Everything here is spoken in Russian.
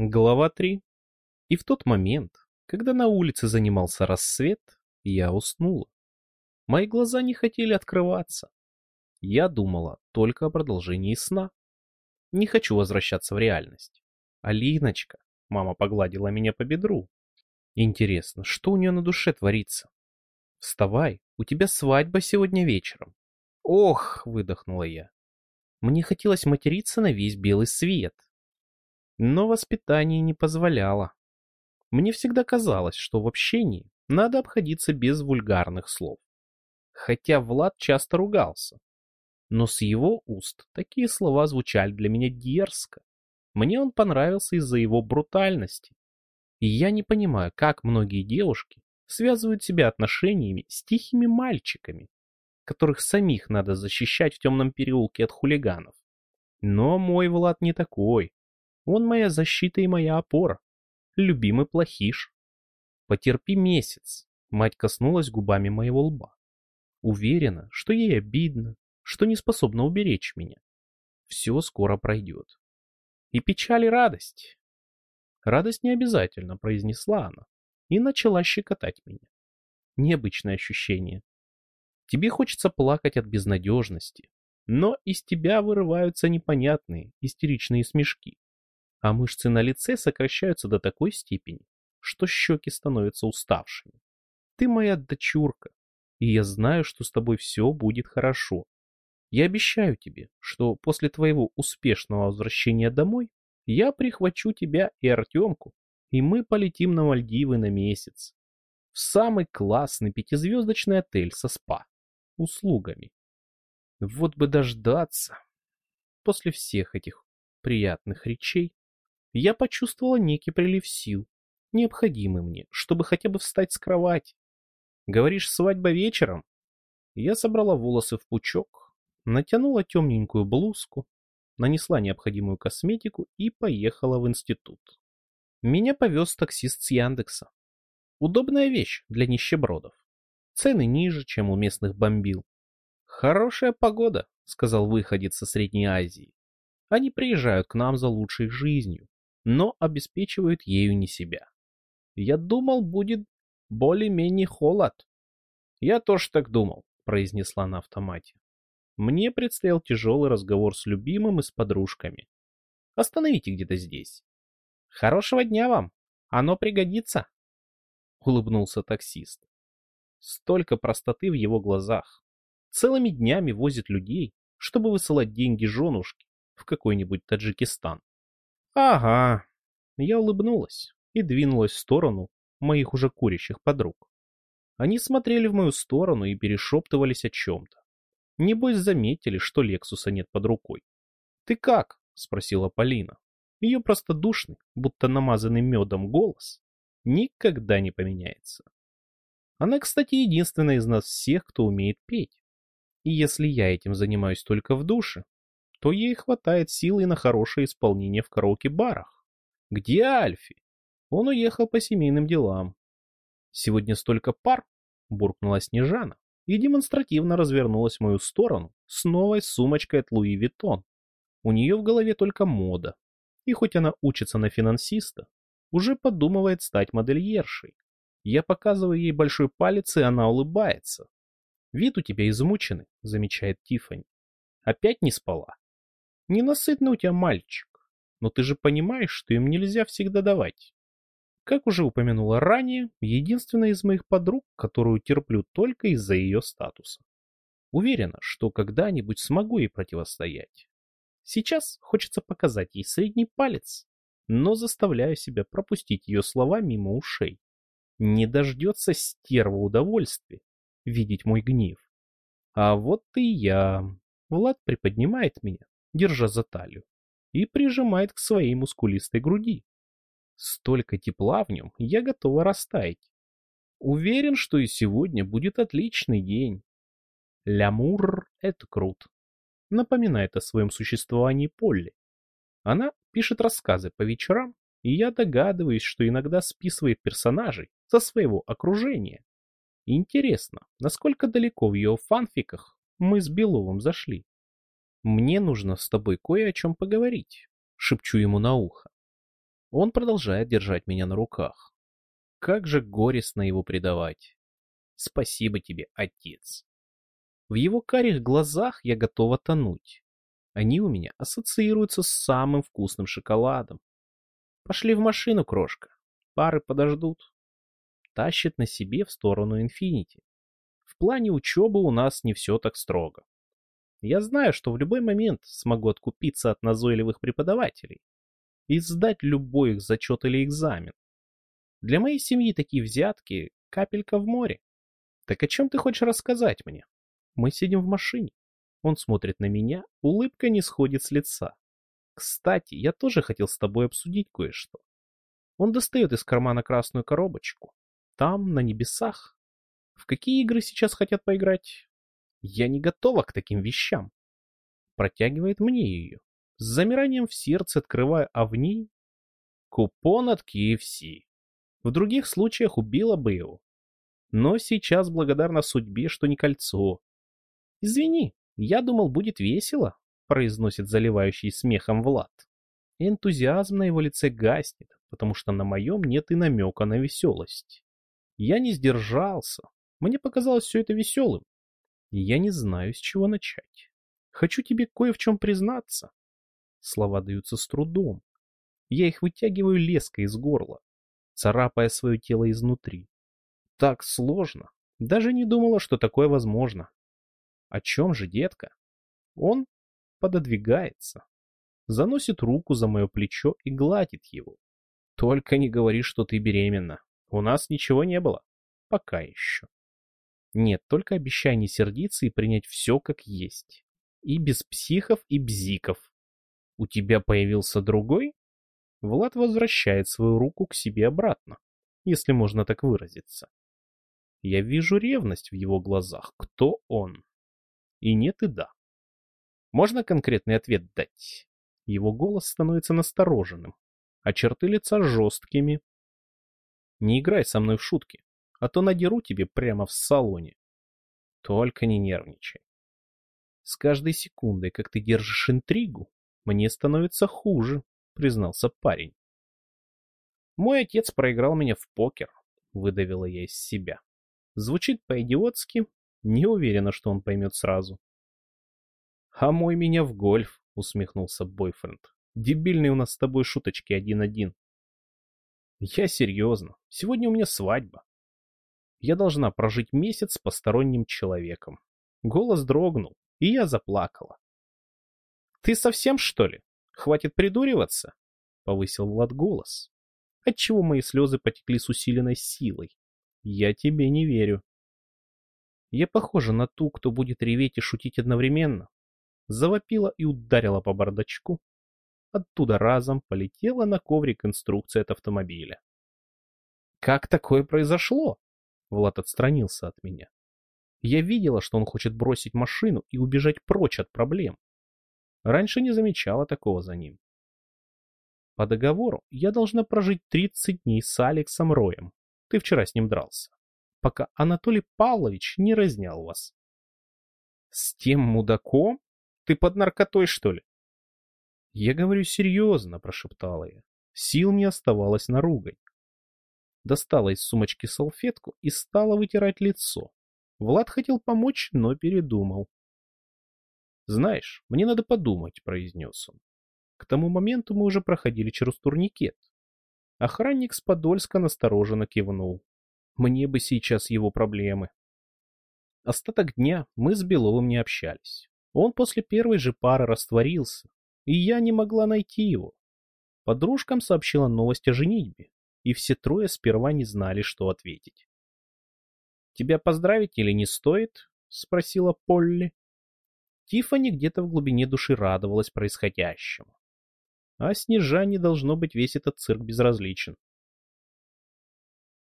Глава 3. И в тот момент, когда на улице занимался рассвет, я уснула. Мои глаза не хотели открываться. Я думала только о продолжении сна. Не хочу возвращаться в реальность. Алиночка, мама погладила меня по бедру. Интересно, что у нее на душе творится? Вставай, у тебя свадьба сегодня вечером. Ох, выдохнула я. Мне хотелось материться на весь белый свет. Но воспитание не позволяло. Мне всегда казалось, что в общении надо обходиться без вульгарных слов. Хотя Влад часто ругался. Но с его уст такие слова звучали для меня дерзко. Мне он понравился из-за его брутальности. И я не понимаю, как многие девушки связывают себя отношениями с тихими мальчиками, которых самих надо защищать в темном переулке от хулиганов. Но мой Влад не такой. Он моя защита и моя опора. Любимый плохиш. Потерпи месяц. Мать коснулась губами моего лба. Уверена, что ей обидно, что не способна уберечь меня. Все скоро пройдет. И печаль и радость. Радость не обязательно, произнесла она, и начала щекотать меня. Необычное ощущение. Тебе хочется плакать от безнадежности, но из тебя вырываются непонятные, истеричные смешки а мышцы на лице сокращаются до такой степени, что щеки становятся уставшими. Ты моя дочурка, и я знаю, что с тобой все будет хорошо. Я обещаю тебе, что после твоего успешного возвращения домой я прихвачу тебя и Артемку, и мы полетим на Мальдивы на месяц. В самый классный пятизвездочный отель со спа. Услугами. Вот бы дождаться. После всех этих приятных речей я почувствовала некий прилив сил, необходимый мне, чтобы хотя бы встать с кровати. Говоришь, свадьба вечером? Я собрала волосы в пучок, натянула темненькую блузку, нанесла необходимую косметику и поехала в институт. Меня повез таксист с Яндекса. Удобная вещь для нищебродов. Цены ниже, чем у местных бомбил. Хорошая погода, сказал выходец со Средней Азии. Они приезжают к нам за лучшей жизнью но обеспечивают ею не себя. Я думал, будет более-менее холод. Я тоже так думал, произнесла на автомате. Мне предстоял тяжелый разговор с любимым и с подружками. Остановите где-то здесь. Хорошего дня вам. Оно пригодится. Улыбнулся таксист. Столько простоты в его глазах. Целыми днями возит людей, чтобы высылать деньги женушке в какой-нибудь Таджикистан. Ага. Я улыбнулась и двинулась в сторону моих уже курящих подруг. Они смотрели в мою сторону и перешептывались о чем-то. Небось заметили, что Лексуса нет под рукой. «Ты как?» — спросила Полина. Ее простодушный, будто намазанный медом голос, никогда не поменяется. Она, кстати, единственная из нас всех, кто умеет петь. И если я этим занимаюсь только в душе, то ей хватает силы на хорошее исполнение в караоке-барах. Где Альфи? Он уехал по семейным делам. Сегодня столько пар, буркнула Снежана и демонстративно развернулась в мою сторону с новой сумочкой от Louis Vuitton. У нее в голове только мода. И хоть она учится на финансиста, уже подумывает стать модельершей. Я показываю ей большой палец, и она улыбается. «Вид у тебя измученный», — замечает Тиффани. «Опять не спала?» Ненасытный у тебя мальчик, но ты же понимаешь, что им нельзя всегда давать. Как уже упомянула ранее, единственная из моих подруг, которую терплю только из-за ее статуса. Уверена, что когда-нибудь смогу ей противостоять. Сейчас хочется показать ей средний палец, но заставляю себя пропустить ее слова мимо ушей. Не дождется стерва удовольствия видеть мой гнев. А вот и я. Влад приподнимает меня, держа за талию, и прижимает к своей мускулистой груди. Столько тепла в нем, я готова растаять. Уверен, что и сегодня будет отличный день. Лямур — это крут. Напоминает о своем существовании Полли. Она пишет рассказы по вечерам, и я догадываюсь, что иногда списывает персонажей со своего окружения. Интересно, насколько далеко в ее фанфиках мы с Беловым зашли. «Мне нужно с тобой кое о чем поговорить», — шепчу ему на ухо. Он продолжает держать меня на руках. Как же горестно его предавать. Спасибо тебе, отец. В его карих глазах я готова тонуть. Они у меня ассоциируются с самым вкусным шоколадом. Пошли в машину, крошка. Пары подождут. Тащит на себе в сторону Инфинити. В плане учебы у нас не все так строго. Я знаю, что в любой момент смогу откупиться от назойливых преподавателей и сдать любой их зачет или экзамен. Для моей семьи такие взятки — капелька в море. Так о чем ты хочешь рассказать мне? Мы сидим в машине. Он смотрит на меня, улыбка не сходит с лица. Кстати, я тоже хотел с тобой обсудить кое-что. Он достает из кармана красную коробочку. Там, на небесах. В какие игры сейчас хотят поиграть? Я не готова к таким вещам. Протягивает мне ее. С замиранием в сердце открываю, а в ней купон от KFC. В других случаях убила бы его. Но сейчас благодарна судьбе, что не кольцо. Извини, я думал, будет весело, произносит заливающий смехом Влад. Энтузиазм на его лице гаснет, потому что на моем нет и намека на веселость. Я не сдержался. Мне показалось все это веселым. Я не знаю, с чего начать. Хочу тебе кое в чем признаться. Слова даются с трудом. Я их вытягиваю леской из горла, царапая свое тело изнутри. Так сложно. Даже не думала, что такое возможно. О чем же, детка? Он пододвигается, заносит руку за мое плечо и гладит его. Только не говори, что ты беременна. У нас ничего не было. Пока еще. Нет, только обещай не сердиться и принять все как есть. И без психов и бзиков. У тебя появился другой? Влад возвращает свою руку к себе обратно, если можно так выразиться. Я вижу ревность в его глазах. Кто он? И нет, и да. Можно конкретный ответ дать? Его голос становится настороженным, а черты лица жесткими. Не играй со мной в шутки а то надеру тебе прямо в салоне. Только не нервничай. С каждой секундой, как ты держишь интригу, мне становится хуже, признался парень. Мой отец проиграл меня в покер, выдавила я из себя. Звучит по-идиотски, не уверена, что он поймет сразу. А мой меня в гольф, усмехнулся бойфренд. Дебильные у нас с тобой шуточки один-один. Я серьезно. Сегодня у меня свадьба я должна прожить месяц с посторонним человеком. Голос дрогнул, и я заплакала. «Ты совсем, что ли? Хватит придуриваться?» — повысил Влад голос, отчего мои слезы потекли с усиленной силой. «Я тебе не верю». Я похожа на ту, кто будет реветь и шутить одновременно. Завопила и ударила по бардачку. Оттуда разом полетела на коврик инструкция от автомобиля. «Как такое произошло?» Влад отстранился от меня. Я видела, что он хочет бросить машину и убежать прочь от проблем. Раньше не замечала такого за ним. По договору я должна прожить 30 дней с Алексом Роем. Ты вчера с ним дрался. Пока Анатолий Павлович не разнял вас. С тем мудаком? Ты под наркотой, что ли? Я говорю серьезно, прошептала я. Сил не оставалось на ругань достала из сумочки салфетку и стала вытирать лицо. Влад хотел помочь, но передумал. «Знаешь, мне надо подумать», — произнес он. К тому моменту мы уже проходили через турникет. Охранник с Подольска настороженно кивнул. Мне бы сейчас его проблемы. Остаток дня мы с Беловым не общались. Он после первой же пары растворился, и я не могла найти его. Подружкам сообщила новость о женитьбе, и все трое сперва не знали, что ответить. «Тебя поздравить или не стоит?» — спросила Полли. Тиффани где-то в глубине души радовалась происходящему. А Снежане должно быть весь этот цирк безразличен.